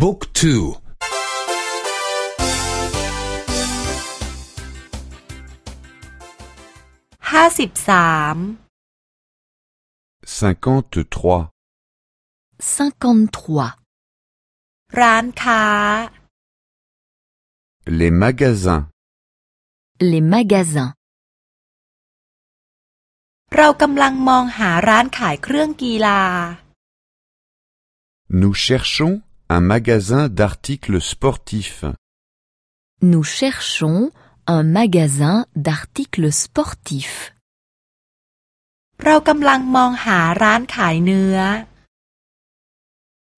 บุ๊กทูห้าสิบสาม cinquante-trois, 53. ร้านค้า les magasins, Les magasins. เรากำลังมองหาร้านขายเครื่องกีฬา nous cherchons un magasin d'articles sportifs. Nous cherchons un magasin d'articles sportifs.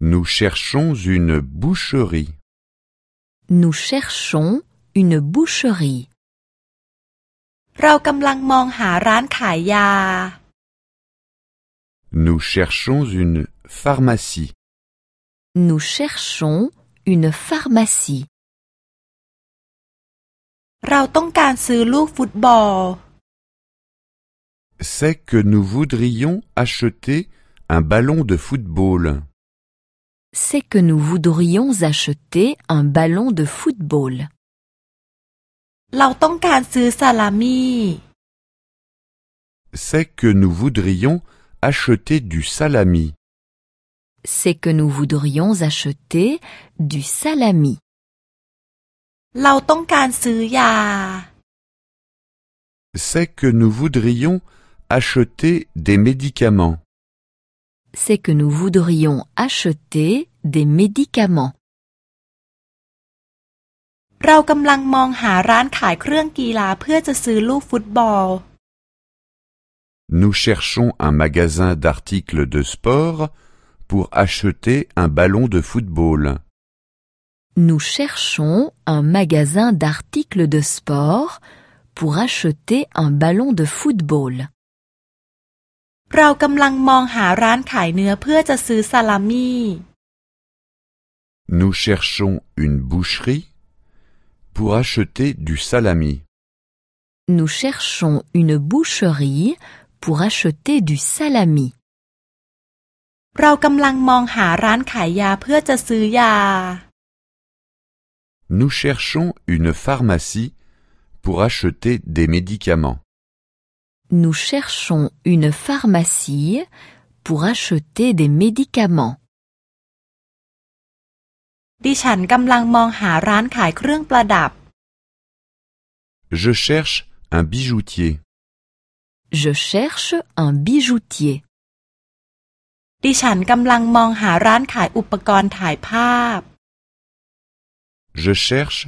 Nous cherchons une boucherie. Nous cherchons une boucherie. Nous cherchons une pharmacie. Nous cherchons une pharmacie. C'est que nous voudrions acheter un ballon de football. C'est que nous voudrions acheter un ballon de football. C'est que nous voudrions acheter du salami c'est que nous voudrions acheter du salami. C'est que nous voudrions acheter des médicaments. C'est que nous voudrions acheter des médicaments. Nous cherchons un magasin d'articles de sport pour acheter un ballon de football. Nous cherchons un magasin d'articles de sport pour acheter un ballon de football. เรากำลังมองหาร้านขายเนื้อเพื่อจะซื้อซาลามี่ Nous cherchons une boucherie pour acheter du salami. Nous cherchons une boucherie pour acheter du salami. เรากำลังมองหาร้านขายยาเพื่อจะซื้อยา Nous cherchons une pharmacie pour acheter des médicaments. Nous cherchons une pharmacie pour acheter des médicaments. ดิฉันกำลังมองหาร้านขายเครื่องประดับ Je cherche un bijoutier. Je cherche un bijoutier. ดิฉันกำลังมองหาร้านขายอุปกรณ์ถ่ายภาพ Je cherche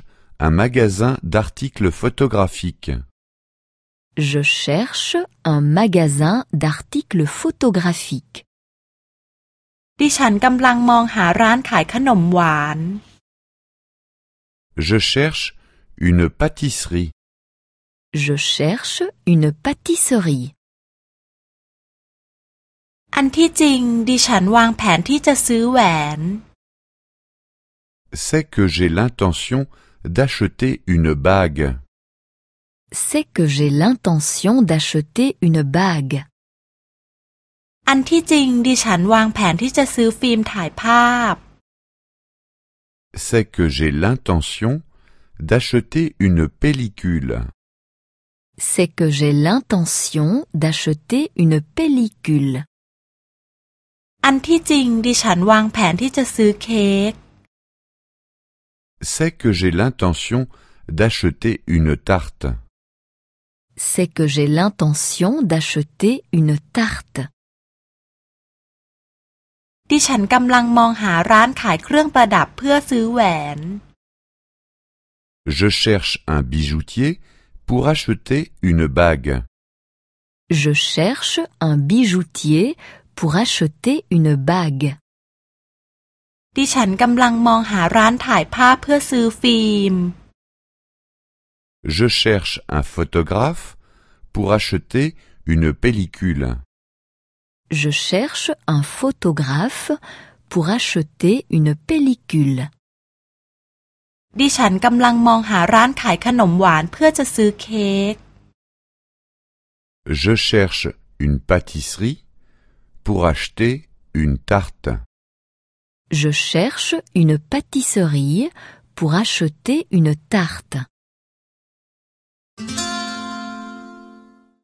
un magasin d'articles photographiques. Je cherche un magasin d'articles photographiques. ดิฉันกำลังมองหาร้านขายขนมหวาน Je cherche une pâtisserie. Je cherche une pâtisserie. อันที่จริง ดิฉันวางแผนที่จะซื้อแหวน C'est que j'ai l'intention d'acheter une bague. C'est que j'ai l'intention d'acheter une bague. อันที่จริง ดิฉันวางแผนที่จะซื้อฟิล์มถ่ายภาพ C'est que j'ai l'intention d'acheter une pellicule. C'est que j'ai l'intention d'acheter une pellicule. อันที่จริง ดิฉันวางแผนที่จะซื้อเค้ก C'est que j'ai l'intention d'acheter une tarte. C'est que j'ai l'intention d'acheter une tarte. ดิฉันกำลังมองหาร้านขายเครื่องประดับเพื่อซื้อแหวน Je cherche un bijoutier pour acheter une bague. Je cherche un bijoutier pour acheter une bague. ดิฉันกำลังมองหาร้านถ่ายภาพเพื่อซื้อฟิล์ม Je cherche un photographe pour acheter une pellicule. Je cherche un photographe pour acheter une pellicule. ดิฉันกำลังมองหาร้านขายขนมหวานเพื่อจะซื้อเค้ก Je cherche une pâtisserie pour acheter une tarte. Je cherche une pâtisserie pour acheter une tarte.